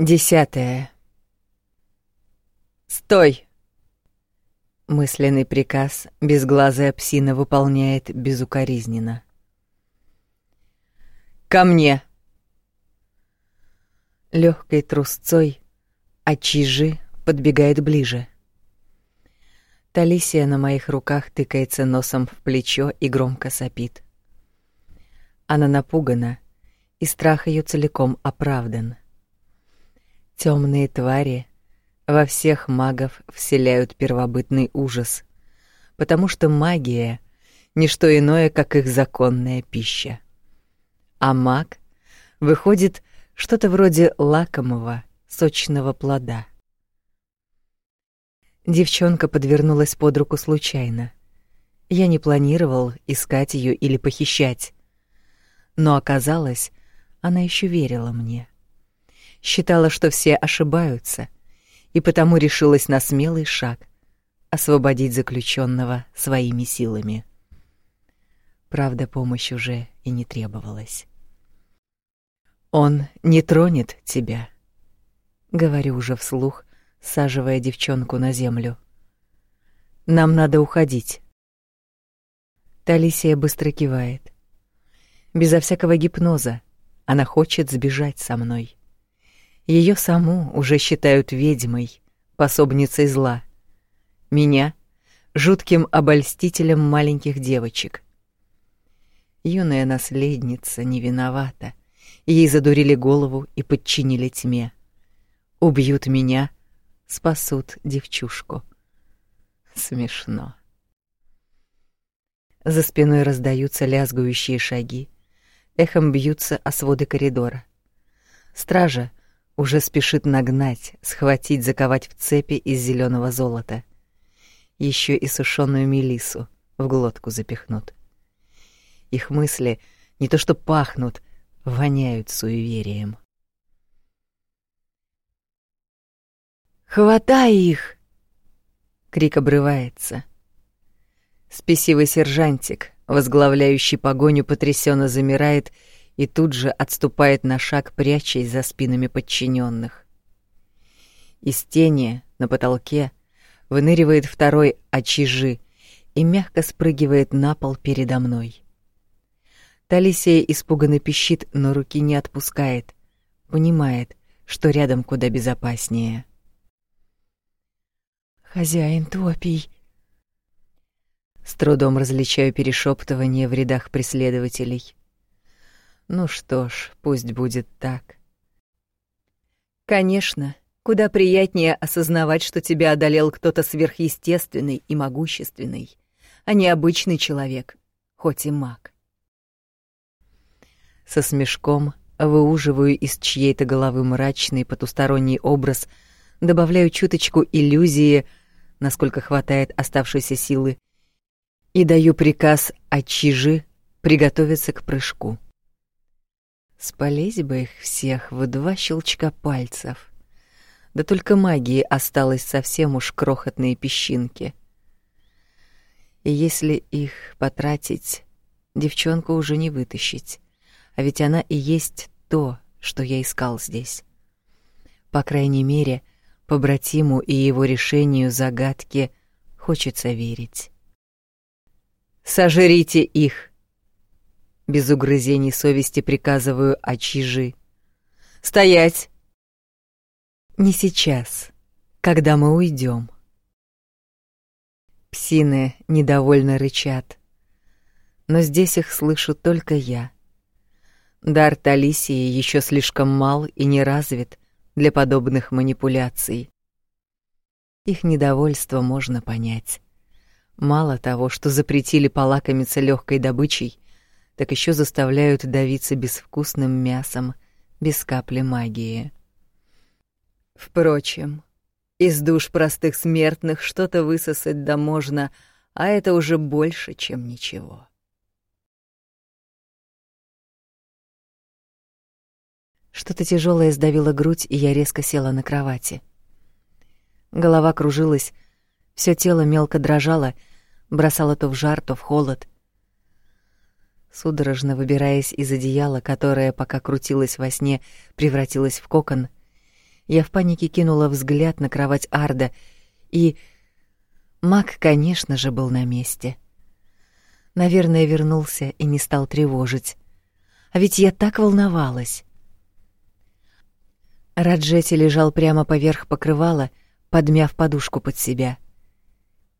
Десятое. Стой! Мысленный приказ безглазая псина выполняет безукоризненно. Ко мне! Легкой трусцой Ачижи подбегает ближе. Талисия на моих руках тыкается носом в плечо и громко сопит. Она напугана, и страх ее целиком оправдан. Темные твари во всех магов вселяют первобытный ужас, потому что магия — ничто иное, как их законная пища. А маг выходит что-то вроде лакомого, сочного плода. Девчонка подвернулась под руку случайно. Я не планировал искать ее или похищать. Но оказалось, она еще верила мне. Считала, что все ошибаются, и потому решилась на смелый шаг освободить заключенного своими силами. Правда, помощь уже и не требовалась. Он не тронет тебя, говорю уже вслух, саживая девчонку на землю. Нам надо уходить. Талисия быстро кивает. Безо всякого гипноза она хочет сбежать со мной. Ее саму уже считают ведьмой, пособницей зла. Меня жутким обольстителем маленьких девочек. Юная наследница не виновата. Ей задурили голову и подчинили тьме. Убьют меня, спасут девчушку. Смешно. За спиной раздаются лязгающие шаги, эхом бьются о своды коридора. Стража уже спешит нагнать, схватить, заковать в цепи из зеленого золота. Еще и сушеную мелису в глотку запихнут. Их мысли не то что пахнут, воняют суеверием. Хватай их! Крик обрывается. Спесивый сержантик, возглавляющий погоню, потрясенно замирает и тут же отступает на шаг, прячась за спинами подчиненных. Из тени на потолке выныривает второй очижи и мягко спрыгивает на пол передо мной. Талисия испуганно пищит, но руки не отпускает, понимает, что рядом куда безопаснее. Хозяин топий. С трудом различаю перешептывание в рядах преследователей. Ну что ж, пусть будет так. Конечно, куда приятнее осознавать, что тебя одолел кто-то сверхъестественный и могущественный, а не обычный человек, хоть и маг. Со смешком выуживаю из чьей-то головы мрачный потусторонний образ, добавляю чуточку иллюзии — насколько хватает оставшейся силы, и даю приказ Ачижи приготовиться к прыжку. Спалить бы их всех в два щелчка пальцев. Да только магии осталось совсем уж крохотные песчинки. И если их потратить, девчонку уже не вытащить. А ведь она и есть то, что я искал здесь. По крайней мере, побратиму и его решению загадки хочется верить. Сожрите их. Без угрызений совести приказываю Ачижи. Стоять. Не сейчас, когда мы уйдем. Псины недовольно рычат, но здесь их слышу только я. Дар Талисии еще слишком мал и не развит, для подобных манипуляций. Их недовольство можно понять. Мало того, что запретили полакомиться легкой добычей, так еще заставляют давиться безвкусным мясом, без капли магии. Впрочем, из душ простых смертных что-то высосать да можно, а это уже больше, чем ничего. Что-то тяжелое сдавило грудь, и я резко села на кровати. Голова кружилась, все тело мелко дрожало, бросало то в жар, то в холод. Судорожно выбираясь из одеяла, которое, пока крутилось во сне, превратилось в кокон, Я в панике кинула взгляд на кровать Арда, и Мак, конечно же, был на месте. Наверное, вернулся и не стал тревожить. А ведь я так волновалась. Раджети лежал прямо поверх покрывала, подмяв подушку под себя.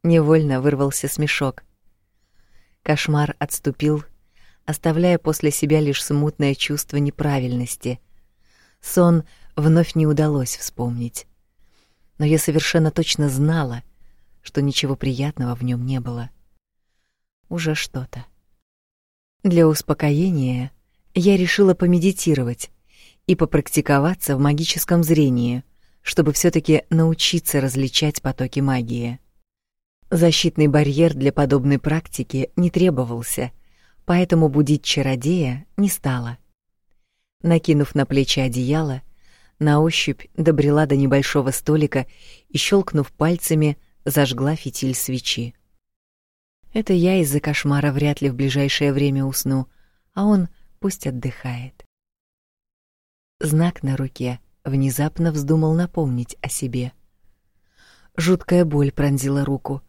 Невольно вырвался смешок. Кошмар отступил, оставляя после себя лишь смутное чувство неправильности. Сон вновь не удалось вспомнить. Но я совершенно точно знала, что ничего приятного в нем не было. Уже что-то. Для успокоения я решила помедитировать и попрактиковаться в магическом зрении, чтобы все таки научиться различать потоки магии. Защитный барьер для подобной практики не требовался, поэтому будить чародея не стала. Накинув на плечи одеяло, на ощупь добрела до небольшого столика и, щелкнув пальцами, зажгла фитиль свечи. Это я из-за кошмара вряд ли в ближайшее время усну, а он пусть отдыхает. Знак на руке внезапно вздумал напомнить о себе. Жуткая боль пронзила руку.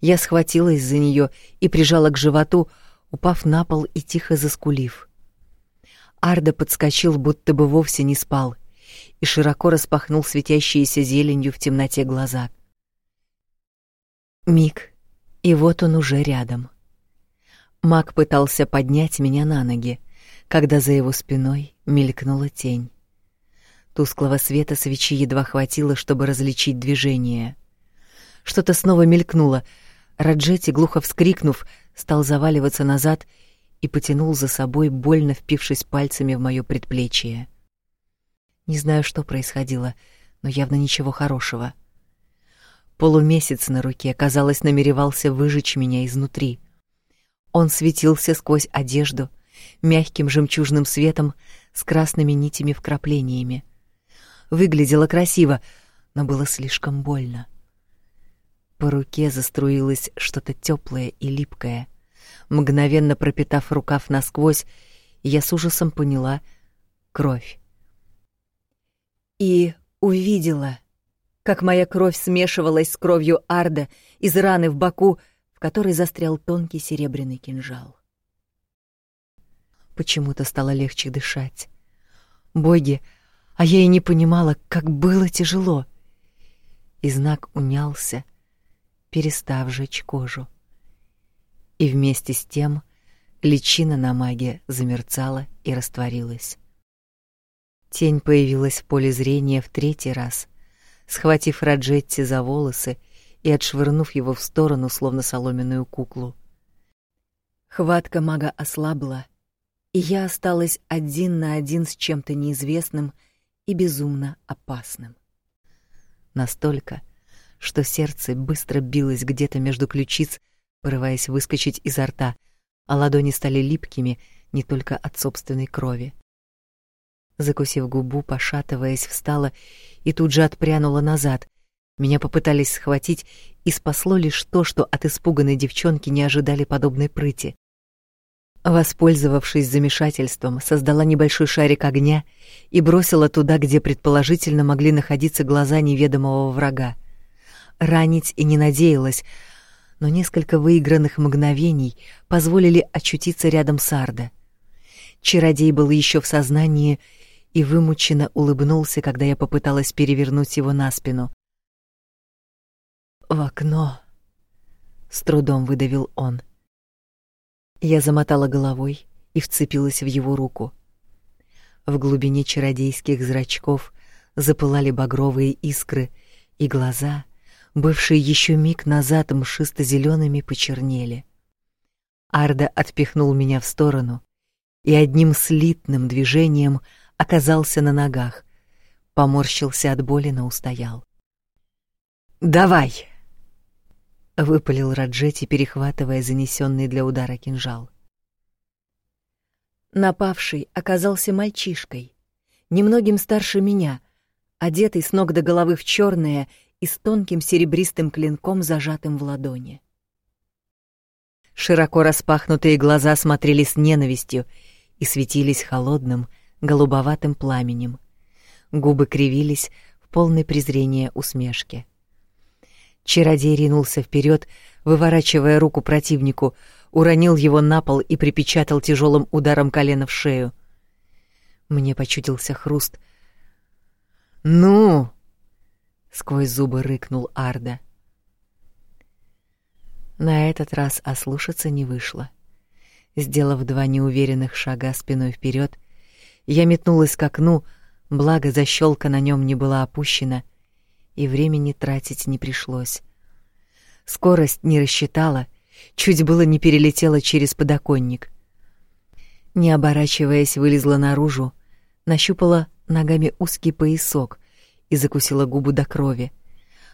Я схватилась за нее и прижала к животу, упав на пол и тихо заскулив. Арда подскочил, будто бы вовсе не спал, и широко распахнул светящиеся зеленью в темноте глаза. Миг, и вот он уже рядом. Мак пытался поднять меня на ноги, когда за его спиной мелькнула тень. Тусклого света свечи едва хватило, чтобы различить движение. Что-то снова мелькнуло. Раджети, глухо вскрикнув, стал заваливаться назад и потянул за собой, больно впившись пальцами в моё предплечье. Не знаю, что происходило, но явно ничего хорошего. — Полумесяц на руке, казалось, намеревался выжечь меня изнутри. Он светился сквозь одежду, мягким жемчужным светом с красными нитями-вкраплениями. Выглядело красиво, но было слишком больно. По руке заструилось что-то теплое и липкое. Мгновенно пропитав рукав насквозь, я с ужасом поняла — кровь. И увидела — как моя кровь смешивалась с кровью Арда из раны в боку, в которой застрял тонкий серебряный кинжал. Почему-то стало легче дышать. Боги, а я и не понимала, как было тяжело. И знак унялся, перестав жечь кожу. И вместе с тем личина на маге замерцала и растворилась. Тень появилась в поле зрения в третий раз — схватив Раджетти за волосы и отшвырнув его в сторону, словно соломенную куклу. Хватка мага ослабла, и я осталась один на один с чем-то неизвестным и безумно опасным. Настолько, что сердце быстро билось где-то между ключиц, порываясь выскочить изо рта, а ладони стали липкими не только от собственной крови. Закусив губу, пошатываясь, встала и тут же отпрянула назад. Меня попытались схватить, и спасло лишь то, что от испуганной девчонки не ожидали подобной прыти. Воспользовавшись замешательством, создала небольшой шарик огня и бросила туда, где предположительно могли находиться глаза неведомого врага. Ранить и не надеялась, но несколько выигранных мгновений позволили очутиться рядом с Арда. Чародей был еще в сознании и вымученно улыбнулся, когда я попыталась перевернуть его на спину. «В окно!» — с трудом выдавил он. Я замотала головой и вцепилась в его руку. В глубине чародейских зрачков запылали багровые искры, и глаза, бывшие еще миг назад мшисто зелеными почернели. Арда отпихнул меня в сторону и одним слитным движением — оказался на ногах. Поморщился от боли, но устоял. «Давай!» — выпалил Раджети, перехватывая занесенный для удара кинжал. Напавший оказался мальчишкой, немногим старше меня, одетый с ног до головы в черное и с тонким серебристым клинком, зажатым в ладони. Широко распахнутые глаза смотрели с ненавистью и светились холодным, голубоватым пламенем. Губы кривились в полной презрения усмешке. Чародей ринулся вперед, выворачивая руку противнику, уронил его на пол и припечатал тяжелым ударом колена в шею. Мне почудился хруст. «Ну!» — сквозь зубы рыкнул Арда. На этот раз ослушаться не вышло. Сделав два неуверенных шага спиной вперед, я метнулась к окну, благо защелка на нем не была опущена, и времени тратить не пришлось. Скорость не рассчитала, чуть было не перелетела через подоконник. Не оборачиваясь, вылезла наружу, нащупала ногами узкий поясок и закусила губу до крови.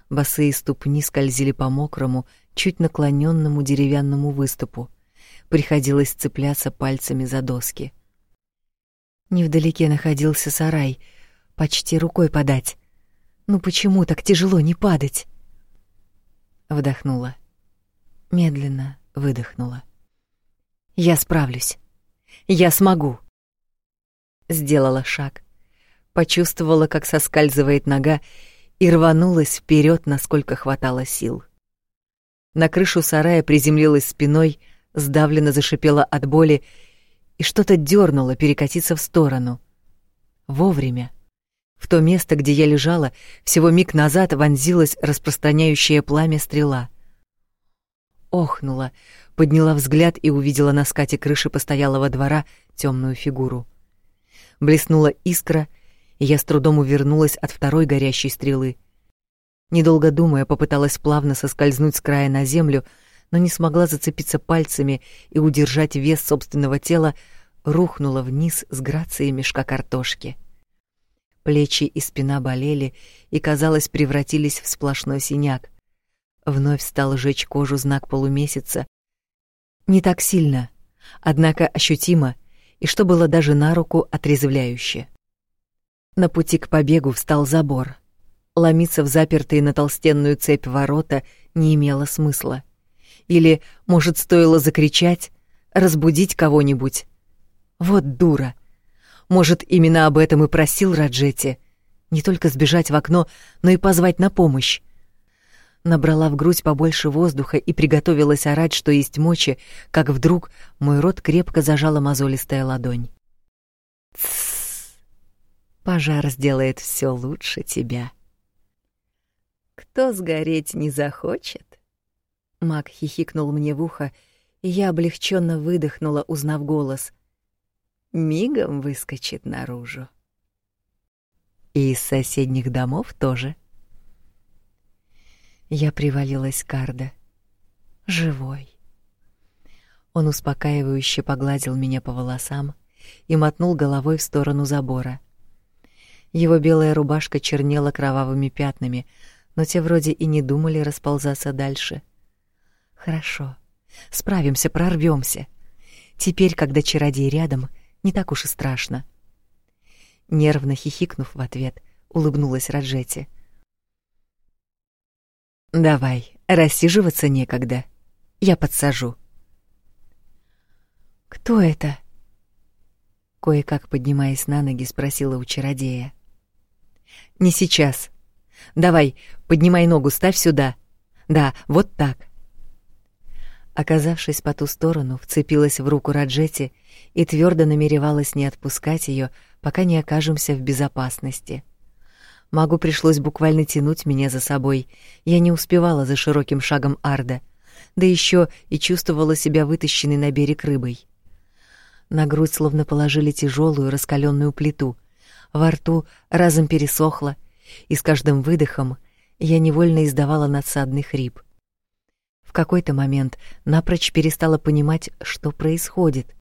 Босые ступни скользили по мокрому, чуть наклоненному деревянному выступу. Приходилось цепляться пальцами за доски. Невдалеке находился сарай, почти рукой подать. Ну почему так тяжело не падать? Вдохнула. Медленно выдохнула. Я справлюсь. Я смогу. Сделала шаг. Почувствовала, как соскальзывает нога, и рванулась вперед, насколько хватало сил. На крышу сарая приземлилась спиной, сдавленно зашипела от боли и что-то дернуло перекатиться в сторону. Вовремя. В то место, где я лежала, всего миг назад вонзилась распространяющее пламя стрела. Охнула, подняла взгляд и увидела на скате крыши постоялого двора темную фигуру. Блеснула искра, я с трудом увернулась от второй горящей стрелы. Недолго думая, попыталась плавно соскользнуть с края на землю, но не смогла зацепиться пальцами и удержать вес собственного тела, рухнула вниз с грацией мешка картошки. Плечи и спина болели и, казалось, превратились в сплошной синяк. Вновь стал жечь кожу знак полумесяца. Не так сильно, однако ощутимо, и что было даже на руку отрезвляюще. На пути к побегу встал забор. Ломиться в запертые на толстенную цепь ворота не имело смысла. Или, может, стоило закричать, разбудить кого-нибудь. Вот дура. Может, именно об этом и просил Раджети. Не только сбежать в окно, но и позвать на помощь. Набрала в грудь побольше воздуха и приготовилась орать, что есть мочи, как вдруг мой рот крепко зажала мозолистая ладонь. Тссс. Пожар сделает все лучше тебя. Кто сгореть не захочет, Мак хихикнул мне в ухо, и я облегченно выдохнула, узнав голос. Мигом выскочит наружу. И из соседних домов тоже. Я привалилась к Арде. Живой. Он успокаивающе погладил меня по волосам и мотнул головой в сторону забора. Его белая рубашка чернела кровавыми пятнами, но те вроде и не думали расползаться дальше — Хорошо. Справимся, прорвемся. Теперь, когда чародей рядом, не так уж и страшно. Нервно хихикнув в ответ, улыбнулась Раджети. Давай, рассиживаться некогда. Я подсажу. Кто это? Кое-как поднимаясь на ноги, спросила у чародея. Не сейчас. Давай, поднимай ногу, ставь сюда. Да, вот так. Оказавшись по ту сторону, вцепилась в руку Раджети и твердо намеревалась не отпускать ее, пока не окажемся в безопасности. Магу пришлось буквально тянуть меня за собой. Я не успевала за широким шагом Арда, да еще и чувствовала себя вытащенной на берег рыбой. На грудь словно положили тяжелую раскаленную плиту. Во рту разом пересохло, и с каждым выдохом я невольно издавала надсадный хрип — в какой-то момент напрочь перестала понимать, что происходит.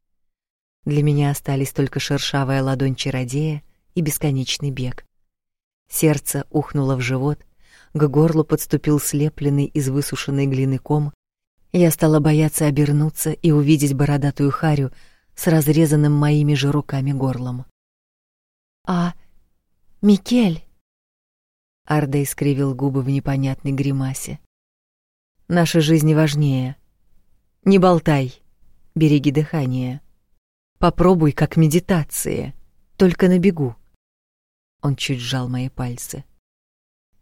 Для меня остались только шершавая ладонь чародея и бесконечный бег. Сердце ухнуло в живот, к горлу подступил слепленный из высушенной глины ком. Я стала бояться обернуться и увидеть бородатую харю с разрезанным моими же руками горлом. «А, Микель!» Арда искривил губы в непонятной гримасе. Наши жизни важнее. Не болтай, береги дыхание. Попробуй как медитация, только на бегу. Он чуть сжал мои пальцы.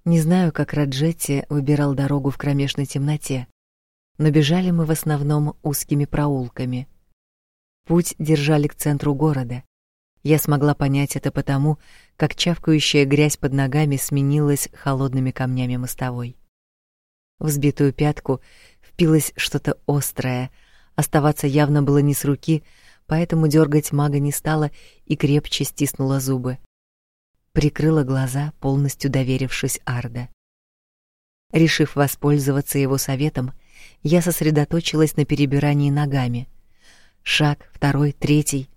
Не знаю, как Раджетти выбирал дорогу в кромешной темноте, но бежали мы в основном узкими проулками. Путь держали к центру города. Я смогла понять это потому, как чавкающая грязь под ногами сменилась холодными камнями мостовой. В сбитую пятку впилось что-то острое. Оставаться явно было не с руки, поэтому дергать мага не стала и крепче стиснула зубы. Прикрыла глаза, полностью доверившись Арда. Решив воспользоваться его советом, я сосредоточилась на перебирании ногами. Шаг, второй, третий.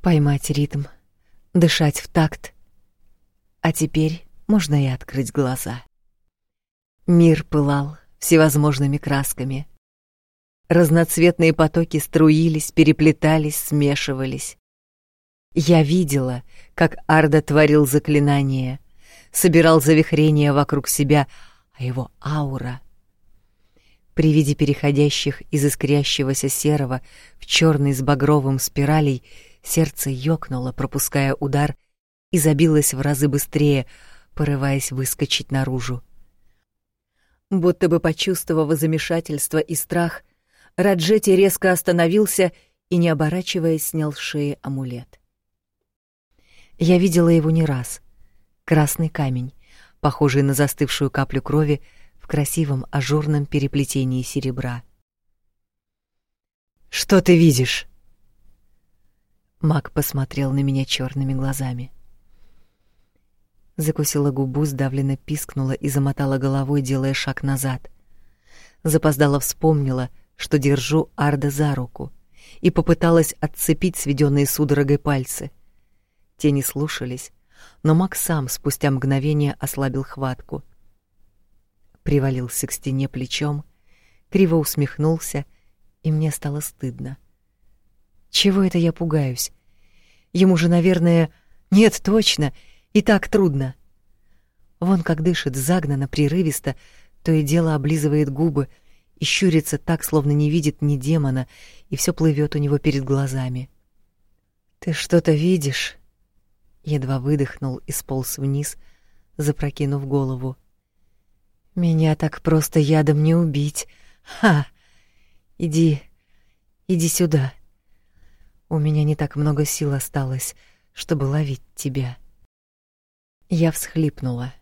Поймать ритм, дышать в такт. А теперь можно и открыть глаза. Мир пылал всевозможными красками. Разноцветные потоки струились, переплетались, смешивались. Я видела, как Арда творил заклинания, собирал завихрения вокруг себя, а его аура при виде переходящих из искрящегося серого в черный с багровым спиралей сердце ёкнуло, пропуская удар, и забилось в разы быстрее, порываясь выскочить наружу. Будто бы почувствовав замешательство и страх, Раджети резко остановился и, не оборачиваясь, снял с шеи амулет. Я видела его не раз. Красный камень, похожий на застывшую каплю крови, в красивом ажурном переплетении серебра. Что ты видишь? Мак посмотрел на меня черными глазами. Закусила губу, сдавленно пискнула и замотала головой, делая шаг назад. Запоздала вспомнила, что держу Арда за руку, и попыталась отцепить сведенные судорогой пальцы. Те не слушались, но Мак сам спустя мгновение ослабил хватку — привалился к стене плечом, криво усмехнулся, и мне стало стыдно. Чего это я пугаюсь? Ему же, наверное, нет, точно, и так трудно. Вон как дышит загнанно, прерывисто, то и дело облизывает губы и щурится так, словно не видит ни демона, и все плывет у него перед глазами. Ты что-то видишь? Едва выдохнул и сполз вниз, запрокинув голову. Меня так просто ядом не убить. Ха. Иди. Иди сюда. У меня не так много сил осталось, чтобы ловить тебя. Я всхлипнула.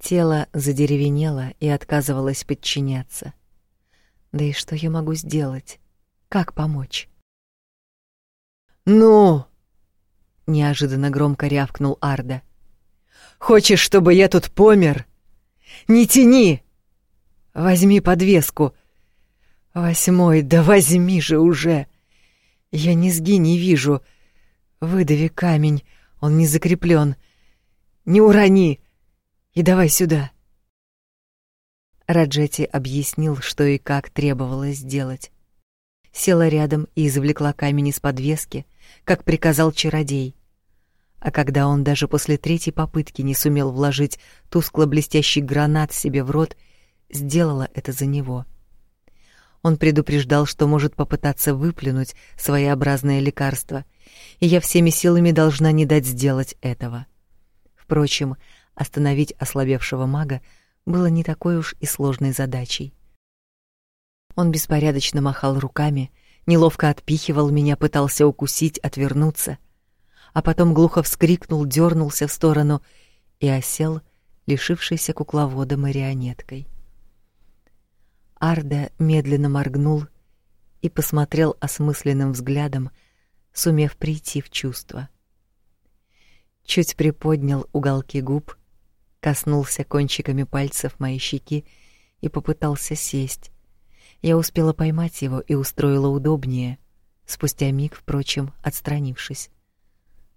Тело задеревенело и отказывалось подчиняться. Да и что я могу сделать? Как помочь? Ну, неожиданно громко рявкнул Арда. Хочешь, чтобы я тут помер? Не тяни! Возьми подвеску. Восьмой, да возьми же уже! Я низги не вижу. Выдави камень, он не закреплен. Не урони! И давай сюда. Раджети объяснил, что и как требовалось сделать. Села рядом и извлекла камень из подвески, как приказал чародей. А когда он даже после третьей попытки не сумел вложить тускло-блестящий гранат себе в рот, сделала это за него. Он предупреждал, что может попытаться выплюнуть своеобразное лекарство, и я всеми силами должна не дать сделать этого. Впрочем, остановить ослабевшего мага было не такой уж и сложной задачей. Он беспорядочно махал руками, неловко отпихивал меня, пытался укусить, отвернуться — а потом глухо вскрикнул, дернулся в сторону и осел, лишившийся кукловода марионеткой. Арда медленно моргнул и посмотрел осмысленным взглядом, сумев прийти в чувство. Чуть приподнял уголки губ, коснулся кончиками пальцев моей щеки и попытался сесть. Я успела поймать его и устроила удобнее, спустя миг, впрочем, отстранившись.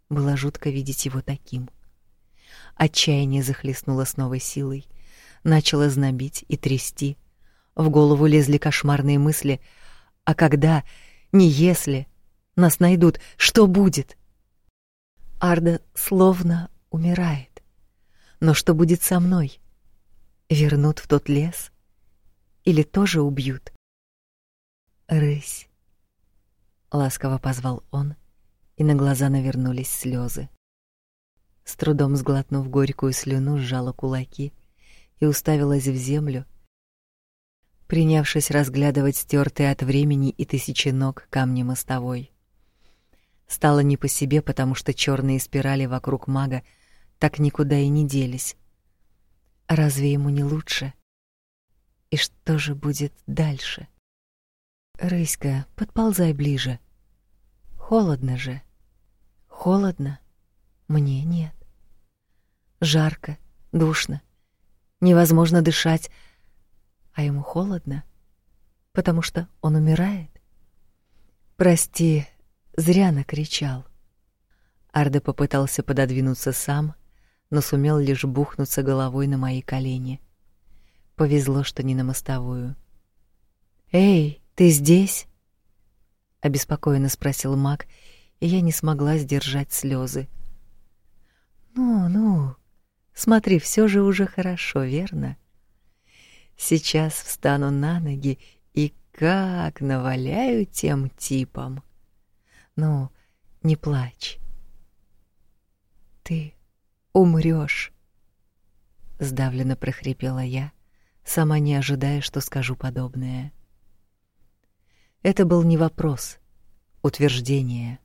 Было жутко видеть его таким. Отчаяние захлестнуло с новой силой, начало знобить и трясти. В голову лезли кошмарные мысли: а когда, не если нас найдут, что будет? Арда словно умирает. Но что будет со мной? Вернут в тот лес или тоже убьют? Рысь, ласково позвал он и на глаза навернулись слезы. С трудом сглотнув горькую слюну, сжала кулаки и уставилась в землю, принявшись разглядывать стертые от времени и тысячи ног камни мостовой. Стало не по себе, потому что черные спирали вокруг мага так никуда и не делись. Разве ему не лучше? И что же будет дальше? Рыська, подползай ближе. Холодно же. Холодно. Мне нет. Жарко, душно. Невозможно дышать. А ему холодно, потому что он умирает. Прости, зря накричал. Арде попытался пододвинуться сам, но сумел лишь бухнуться головой на мои колени. Повезло, что не на мостовую. Эй, ты здесь? обеспокоенно спросил Мак, и я не смогла сдержать слезы. Ну, ну. Смотри, все же уже хорошо, верно? Сейчас встану на ноги и как наваляю тем типам. Ну, не плачь. Ты умрёшь, сдавленно прохрипела я, сама не ожидая, что скажу подобное. Это был не вопрос, утверждение.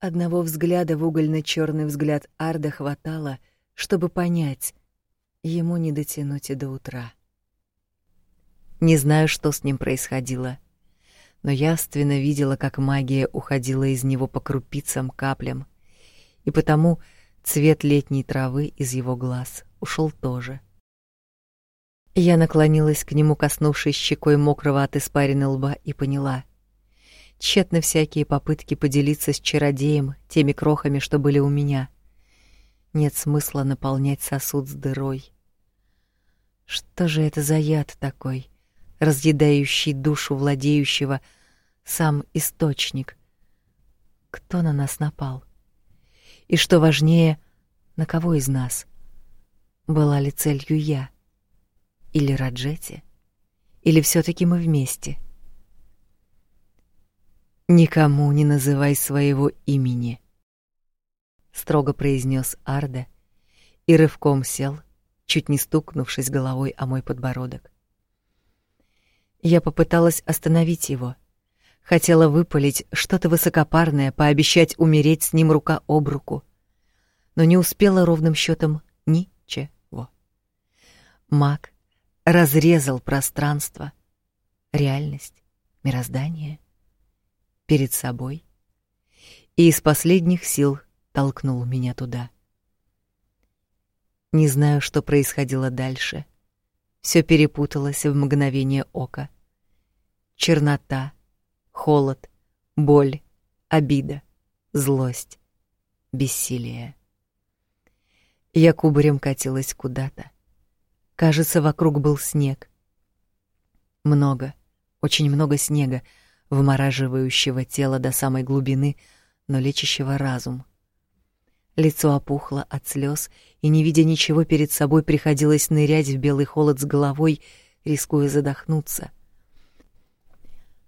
Одного взгляда в угольно черный взгляд Арда хватало, чтобы понять, ему не дотянуть и до утра. Не знаю, что с ним происходило, но явственно видела, как магия уходила из него по крупицам, каплям, и потому цвет летней травы из его глаз ушел тоже. Я наклонилась к нему, коснувшись щекой мокрого от испарины лба, и поняла. Тщетны всякие попытки поделиться с чародеем теми крохами, что были у меня. Нет смысла наполнять сосуд с дырой. Что же это за яд такой, разъедающий душу владеющего сам источник? Кто на нас напал? И что важнее, на кого из нас? Была ли целью я? Или Раджети? Или все таки мы вместе? — Никому не называй своего имени, строго произнес Арда и рывком сел, чуть не стукнувшись головой о мой подбородок. Я попыталась остановить его, хотела выпалить что-то высокопарное, пообещать умереть с ним рука об руку, но не успела ровным счетом ничего. Маг разрезал пространство, реальность, мироздание — перед собой и из последних сил толкнул меня туда. Не знаю, что происходило дальше. Все перепуталось в мгновение ока. Чернота, холод, боль, обида, злость, бессилие. Я кубарем катилась куда-то. Кажется, вокруг был снег. Много, очень много снега, вымораживающего тело до самой глубины, но лечащего разум. Лицо опухло от слез, и не видя ничего перед собой, приходилось нырять в белый холод с головой, рискуя задохнуться.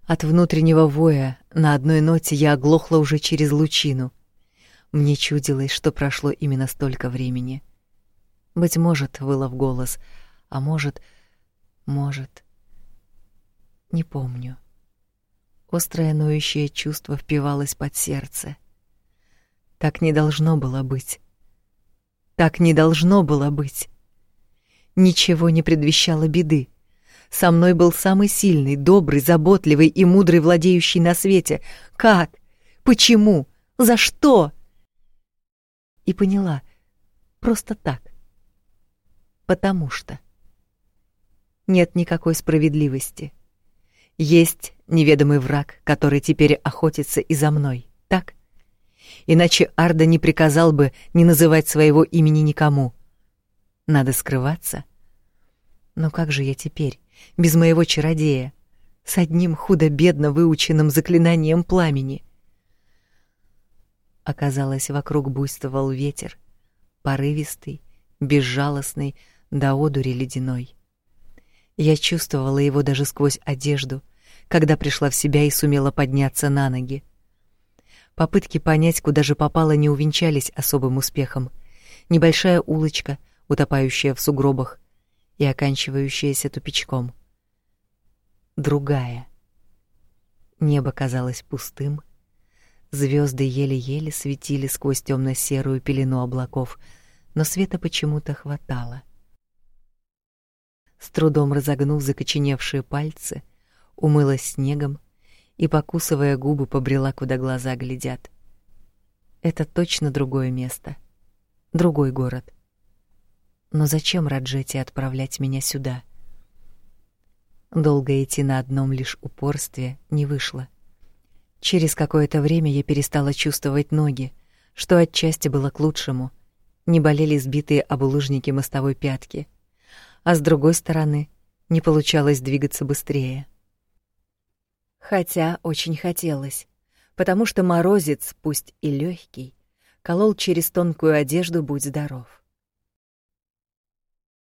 От внутреннего воя на одной ноте я оглохла уже через лучину. Мне чудилось, что прошло именно столько времени. Быть может, выла в голос, а может, может, не помню. Острое ноющее чувство впивалось под сердце. Так не должно было быть. Так не должно было быть. Ничего не предвещало беды. Со мной был самый сильный, добрый, заботливый и мудрый владеющий на свете. Как? Почему? За что? И поняла. Просто так. Потому что. Нет никакой справедливости. Есть неведомый враг, который теперь охотится и за мной, так? Иначе Арда не приказал бы не называть своего имени никому. Надо скрываться. Но как же я теперь, без моего чародея, с одним худо-бедно выученным заклинанием пламени? Оказалось, вокруг буйствовал ветер, порывистый, безжалостный, до одури ледяной. Я чувствовала его даже сквозь одежду, когда пришла в себя и сумела подняться на ноги. Попытки понять, куда же попало, не увенчались особым успехом. Небольшая улочка, утопающая в сугробах и оканчивающаяся тупичком. Другая. Небо казалось пустым, звезды еле-еле светили сквозь темно серую пелену облаков, но света почему-то хватало. С трудом разогнув закоченевшие пальцы, умылась снегом и, покусывая губы, побрела, куда глаза глядят. Это точно другое место, другой город. Но зачем Раджете отправлять меня сюда? Долго идти на одном лишь упорстве не вышло. Через какое-то время я перестала чувствовать ноги, что отчасти было к лучшему. Не болели сбитые об улыжники мостовой пятки, а с другой стороны, не получалось двигаться быстрее. Хотя очень хотелось, потому что морозец, пусть и легкий, колол через тонкую одежду «Будь здоров».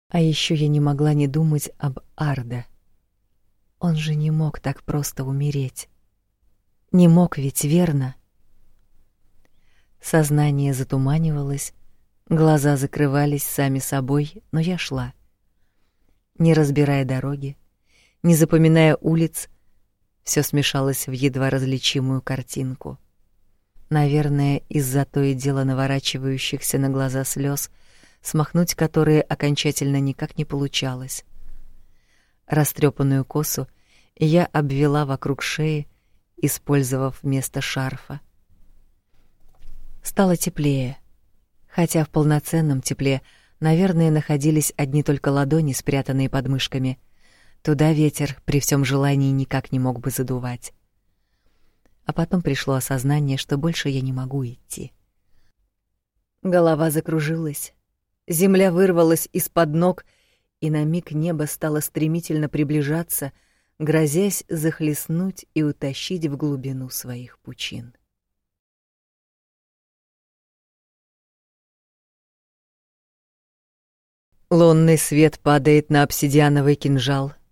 А еще я не могла не думать об Арда. Он же не мог так просто умереть. Не мог ведь, верно? Сознание затуманивалось, глаза закрывались сами собой, но я шла. Не разбирая дороги, не запоминая улиц, все смешалось в едва различимую картинку. Наверное, из-за то и дело наворачивающихся на глаза слез, смахнуть которые окончательно никак не получалось. Растрепанную косу я обвела вокруг шеи, использовав вместо шарфа. Стало теплее, хотя в полноценном тепле, наверное, находились одни только ладони, спрятанные под мышками — Туда ветер при всем желании никак не мог бы задувать. А потом пришло осознание, что больше я не могу идти. Голова закружилась, земля вырвалась из-под ног, и на миг небо стало стремительно приближаться, грозясь захлестнуть и утащить в глубину своих пучин. Лунный свет падает на обсидиановый кинжал —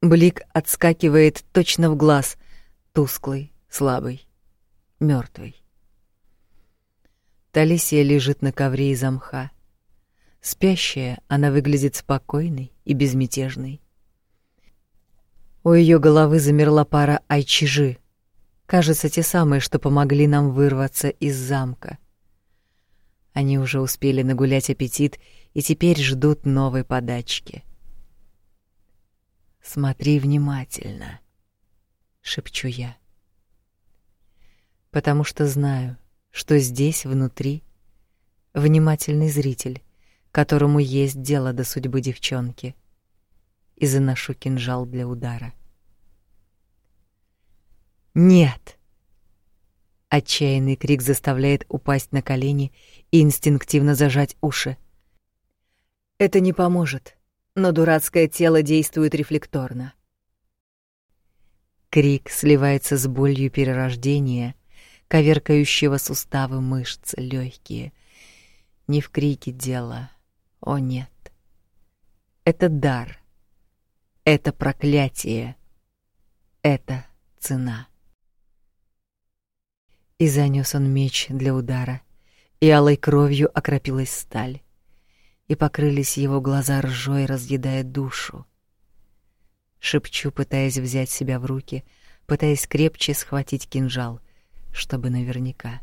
Блик отскакивает точно в глаз, тусклый, слабый, мертвый. Талисия лежит на ковре из мха. Спящая, она выглядит спокойной и безмятежной. У ее головы замерла пара айчижи. Кажется, те самые, что помогли нам вырваться из замка. Они уже успели нагулять аппетит и теперь ждут новой подачки. Смотри внимательно, шепчу я. Потому что знаю, что здесь внутри внимательный зритель, которому есть дело до судьбы девчонки. И заношу кинжал для удара. Нет. Отчаянный крик заставляет упасть на колени и инстинктивно зажать уши. Это не поможет но дурацкое тело действует рефлекторно. Крик сливается с болью перерождения, коверкающего суставы мышц легкие. Не в крике дело, о нет. Это дар, это проклятие, это цена. И занес он меч для удара, и алой кровью окропилась сталь и покрылись его глаза ржой, разъедая душу. Шепчу, пытаясь взять себя в руки, пытаясь крепче схватить кинжал, чтобы наверняка.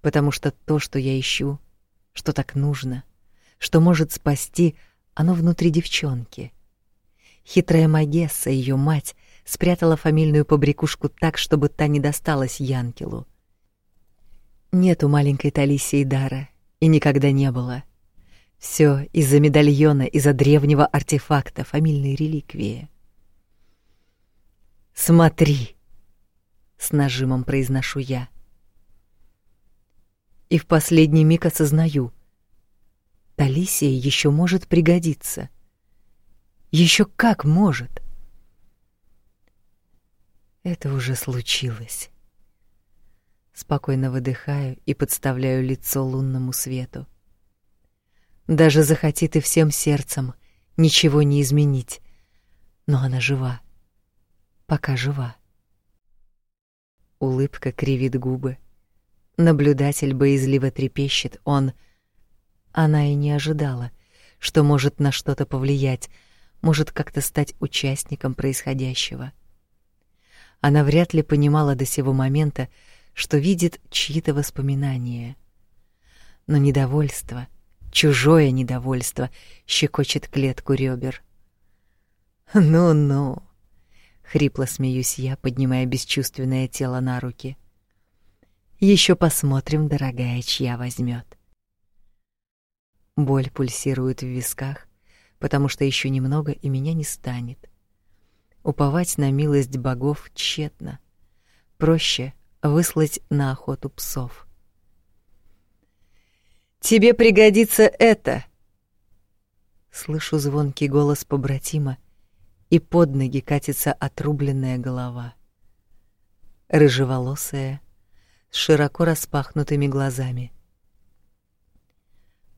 Потому что то, что я ищу, что так нужно, что может спасти, оно внутри девчонки. Хитрая Магесса, ее мать, спрятала фамильную побрякушку так, чтобы та не досталась Янкелу. Нет у маленькой Талисии дара, и никогда не было. Все из-за медальона, из-за древнего артефакта, фамильной реликвии. Смотри, с нажимом произношу я. И в последний миг осознаю, Талисия еще может пригодиться. Еще как может. Это уже случилось. Спокойно выдыхаю и подставляю лицо лунному свету. Даже захотит и всем сердцем ничего не изменить. Но она жива. Пока жива. Улыбка кривит губы. Наблюдатель боязливо трепещет, он... Она и не ожидала, что может на что-то повлиять, может как-то стать участником происходящего. Она вряд ли понимала до сего момента, что видит чьи-то воспоминания. Но недовольство, чужое недовольство, щекочет клетку ребер. «Ну-ну», — хрипло смеюсь я, поднимая бесчувственное тело на руки. Еще посмотрим, дорогая, чья возьмет. Боль пульсирует в висках, потому что еще немного и меня не станет. Уповать на милость богов тщетно. Проще выслать на охоту псов. Тебе пригодится это. Слышу звонкий голос побратима, и под ноги катится отрубленная голова. Рыжеволосая, с широко распахнутыми глазами.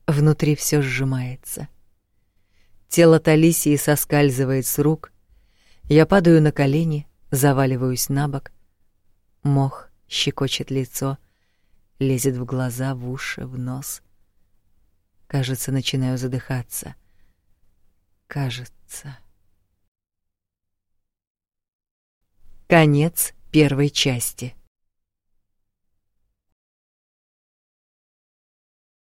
Внутри все сжимается. Тело Талисии соскальзывает с рук. Я падаю на колени, заваливаюсь на бок. Мох щекочет лицо, лезет в глаза, в уши, в нос. Кажется, начинаю задыхаться. Кажется. Конец первой части.